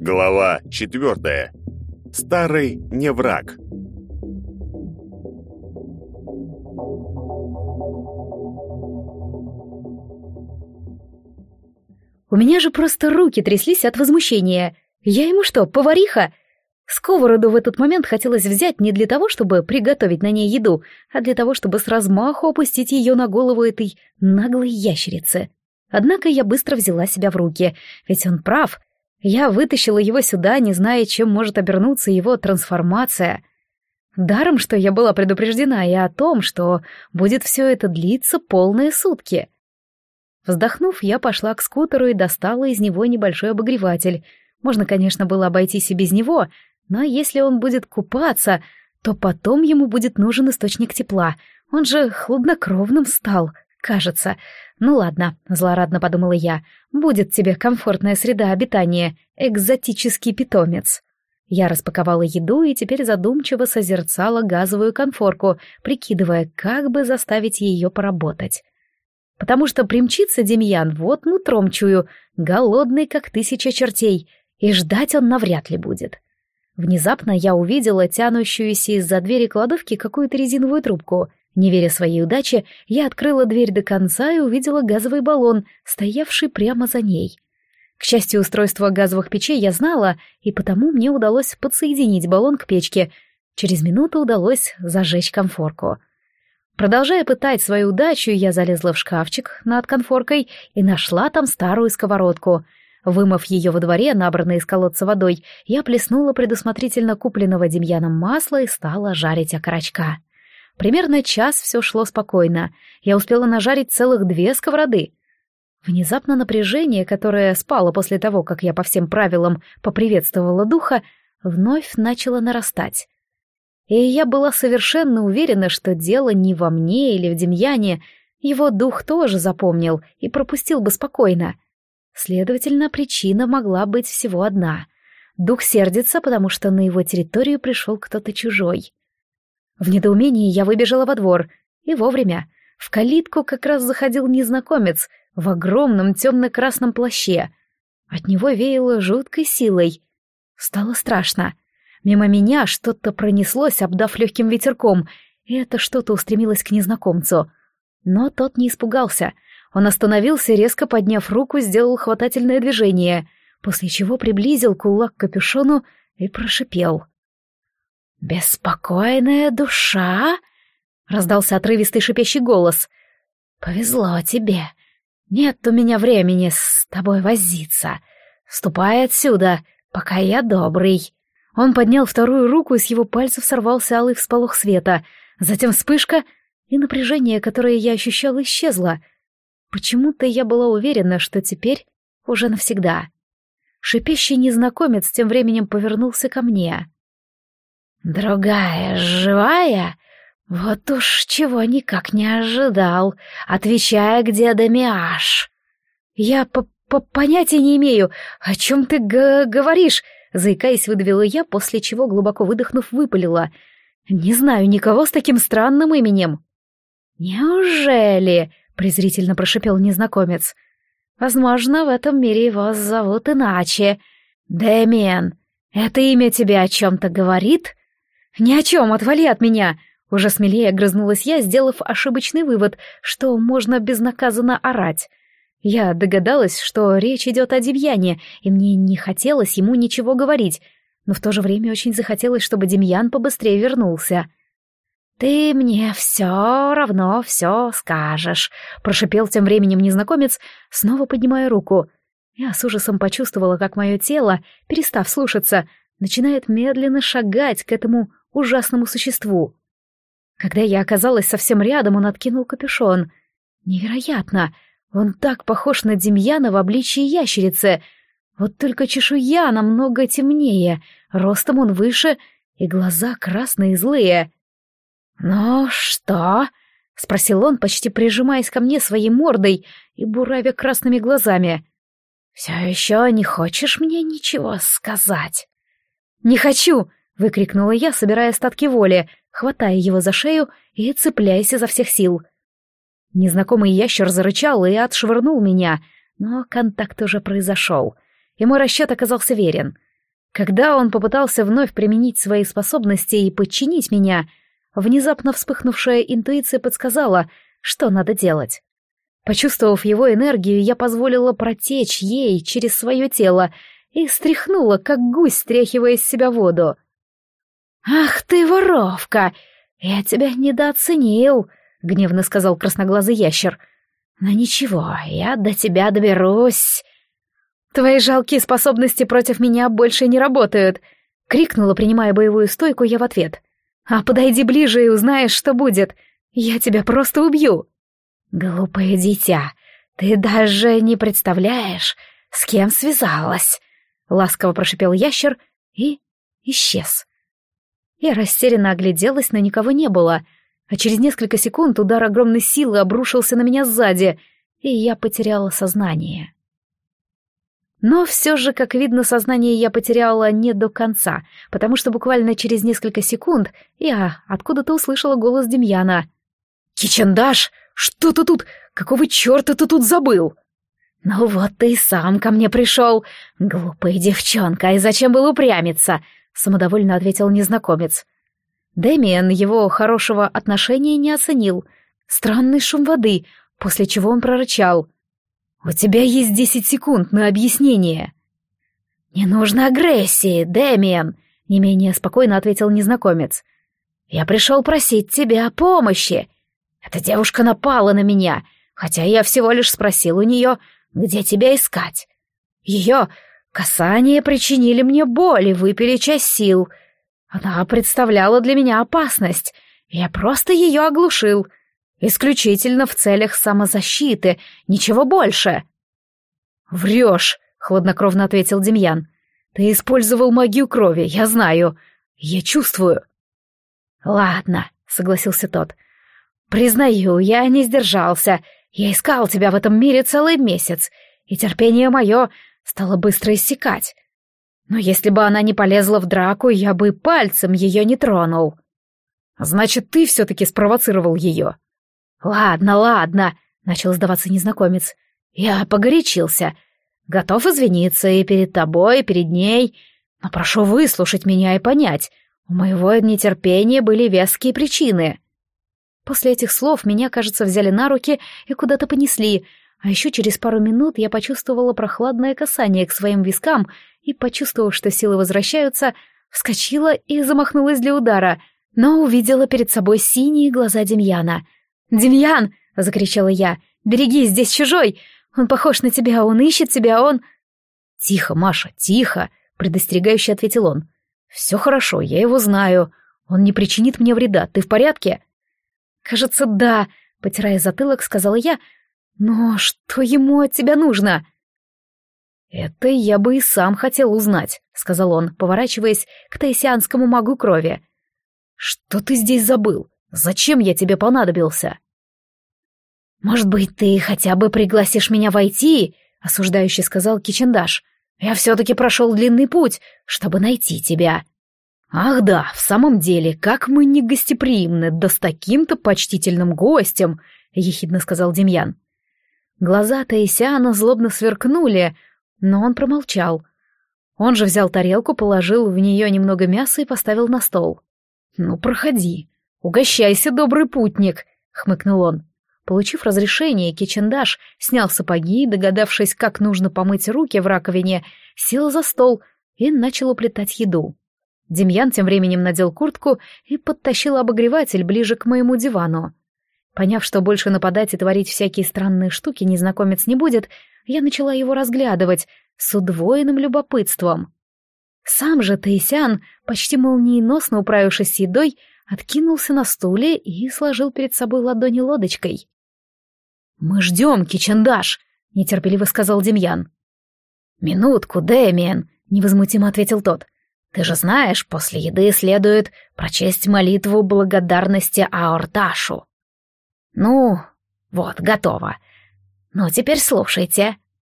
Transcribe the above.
Глава четвертая. Старый не враг. У меня же просто руки тряслись от возмущения. Я ему что, повариха? Сковороду в этот момент хотелось взять не для того, чтобы приготовить на ней еду, а для того, чтобы с размаху опустить ее на голову этой наглой ящерицы. Однако я быстро взяла себя в руки, ведь он прав. Я вытащила его сюда, не зная, чем может обернуться его трансформация. Даром, что я была предупреждена и о том, что будет все это длиться полные сутки — Вздохнув, я пошла к скутеру и достала из него небольшой обогреватель. Можно, конечно, было обойтись и без него, но если он будет купаться, то потом ему будет нужен источник тепла. Он же хладнокровным стал, кажется. Ну ладно, злорадно подумала я, будет тебе комфортная среда обитания, экзотический питомец. Я распаковала еду и теперь задумчиво созерцала газовую конфорку, прикидывая, как бы заставить ее поработать потому что примчится Демьян, вот нутром чую, голодный, как тысяча чертей, и ждать он навряд ли будет. Внезапно я увидела тянущуюся из-за двери кладовки какую-то резиновую трубку. Не веря своей удаче, я открыла дверь до конца и увидела газовый баллон, стоявший прямо за ней. К счастью, устройство газовых печей я знала, и потому мне удалось подсоединить баллон к печке. Через минуту удалось зажечь конфорку — Продолжая пытать свою удачу, я залезла в шкафчик над конфоркой и нашла там старую сковородку. Вымыв ее во дворе, набранной из колодца водой, я плеснула предусмотрительно купленного Демьяном масла и стала жарить окорочка. Примерно час все шло спокойно. Я успела нажарить целых две сковороды. Внезапно напряжение, которое спало после того, как я по всем правилам поприветствовала духа, вновь начало нарастать. И я была совершенно уверена, что дело не во мне или в Демьяне, его дух тоже запомнил и пропустил бы спокойно. Следовательно, причина могла быть всего одна. Дух сердится, потому что на его территорию пришел кто-то чужой. В недоумении я выбежала во двор, и вовремя. В калитку как раз заходил незнакомец в огромном темно-красном плаще. От него веяло жуткой силой. Стало страшно. Мимо меня что-то пронеслось, обдав легким ветерком, и это что-то устремилось к незнакомцу. Но тот не испугался. Он остановился, резко подняв руку, сделал хватательное движение, после чего приблизил кулак к капюшону и прошипел. «Беспокойная душа?» — раздался отрывистый шипящий голос. «Повезло тебе. Нет у меня времени с тобой возиться. Ступай отсюда, пока я добрый». Он поднял вторую руку, и с его пальцев сорвался алый всполох света. Затем вспышка, и напряжение, которое я ощущала, исчезло. Почему-то я была уверена, что теперь уже навсегда. Шипящий незнакомец тем временем повернулся ко мне. «Другая, живая? Вот уж чего никак не ожидал, отвечая, где Дамиаш». «Я по, по понятия не имею, о чем ты говоришь?» Заикаясь, выдавила я, после чего, глубоко выдохнув, выпалила. «Не знаю никого с таким странным именем». «Неужели?» — презрительно прошипел незнакомец. «Возможно, в этом мире его зовут иначе. Дэмиен, это имя тебе о чем-то говорит?» «Ни о чем, отвали от меня!» Уже смелее огрызнулась я, сделав ошибочный вывод, что можно безнаказанно орать. Я догадалась, что речь идет о Демьяне, и мне не хотелось ему ничего говорить, но в то же время очень захотелось, чтобы Демьян побыстрее вернулся. «Ты мне все равно все скажешь», — прошипел тем временем незнакомец, снова поднимая руку. Я с ужасом почувствовала, как мое тело, перестав слушаться, начинает медленно шагать к этому ужасному существу. Когда я оказалась совсем рядом, он откинул капюшон. «Невероятно!» Он так похож на Демьяна в обличии ящерицы. Вот только чешуя намного темнее, ростом он выше, и глаза красные и злые. «Ну что?» — спросил он, почти прижимаясь ко мне своей мордой и буравя красными глазами. «Все еще не хочешь мне ничего сказать?» «Не хочу!» — выкрикнула я, собирая остатки воли. хватая его за шею и цепляясь изо всех сил. Незнакомый ящер зарычал и отшвырнул меня, но контакт уже произошел, и мой расчет оказался верен. Когда он попытался вновь применить свои способности и подчинить меня, внезапно вспыхнувшая интуиция подсказала, что надо делать. Почувствовав его энергию, я позволила протечь ей через свое тело и стряхнула, как гусь, стряхивая из себя воду. «Ах ты, воровка! Я тебя недооценил!» — гневно сказал красноглазый ящер. «Но ничего, я до тебя доберусь!» «Твои жалкие способности против меня больше не работают!» — крикнула, принимая боевую стойку я в ответ. «А подойди ближе и узнаешь, что будет. Я тебя просто убью!» «Глупое дитя, ты даже не представляешь, с кем связалась!» — ласково прошипел ящер и исчез. Я растерянно огляделась, но никого не было, а через несколько секунд удар огромной силы обрушился на меня сзади, и я потеряла сознание. Но все же, как видно, сознание я потеряла не до конца, потому что буквально через несколько секунд я откуда-то услышала голос Демьяна. «Кичендаш, что ты тут? Какого черта ты тут забыл?» «Ну вот ты и сам ко мне пришел, глупая девчонка, и зачем был упрямиться?» — самодовольно ответил незнакомец. Дэмиен его хорошего отношения не оценил. Странный шум воды, после чего он прорычал. «У тебя есть десять секунд на объяснение». «Не нужно агрессии, Дэмиен», — не менее спокойно ответил незнакомец. «Я пришел просить тебя о помощи. Эта девушка напала на меня, хотя я всего лишь спросил у нее, где тебя искать. Ее касания причинили мне боль и выпили часть сил. Она представляла для меня опасность. Я просто ее оглушил. Исключительно в целях самозащиты, ничего больше. «Врешь», — хладнокровно ответил Демьян. «Ты использовал магию крови, я знаю. Я чувствую». «Ладно», — согласился тот. «Признаю, я не сдержался. Я искал тебя в этом мире целый месяц, и терпение мое стало быстро иссякать. Но если бы она не полезла в драку, я бы пальцем ее не тронул. Значит, ты все-таки спровоцировал ее. Ладно, ладно, начал сдаваться незнакомец. Я погорячился. Готов извиниться и перед тобой, и перед ней. Но прошу выслушать меня и понять. У моего нетерпения были веские причины. После этих слов меня, кажется, взяли на руки и куда-то понесли, а еще через пару минут я почувствовала прохладное касание к своим вискам и, почувствовав, что силы возвращаются, вскочила и замахнулась для удара, но увидела перед собой синие глаза Демьяна. «Демьян!» — закричала я. «Береги, здесь чужой! Он похож на тебя, он ищет тебя, он...» «Тихо, Маша, тихо!» — предостерегающе ответил он. «Все хорошо, я его знаю. Он не причинит мне вреда. Ты в порядке?» «Кажется, да», — потирая затылок, сказала я. «Но что ему от тебя нужно?» «Это я бы и сам хотел узнать», — сказал он, поворачиваясь к таисианскому магу крови. «Что ты здесь забыл? Зачем я тебе понадобился?» «Может быть, ты хотя бы пригласишь меня войти?» — осуждающий сказал Кичендаш. «Я все-таки прошел длинный путь, чтобы найти тебя». «Ах да, в самом деле, как мы не гостеприимны, да с таким-то почтительным гостем!» — ехидно сказал Демьян. Глаза Таисиана злобно сверкнули, но он промолчал. Он же взял тарелку, положил в нее немного мяса и поставил на стол. «Ну, проходи. Угощайся, добрый путник!» — хмыкнул он. Получив разрешение, Кичендаш снял сапоги, догадавшись, как нужно помыть руки в раковине, сел за стол и начал уплетать еду. Демьян тем временем надел куртку и подтащил обогреватель ближе к моему дивану. Поняв, что больше нападать и творить всякие странные штуки незнакомец не будет, я начала его разглядывать с удвоенным любопытством. Сам же Таисян, почти молниеносно управившись с едой, откинулся на стуле и сложил перед собой ладони лодочкой. «Мы ждем, Кичендаш!» — нетерпеливо сказал Демьян. «Минутку, Дэмиен!» — невозмутимо ответил тот — ты же знаешь, после еды следует прочесть молитву благодарности Аорташу. Ну, вот, готово. Ну, теперь слушайте.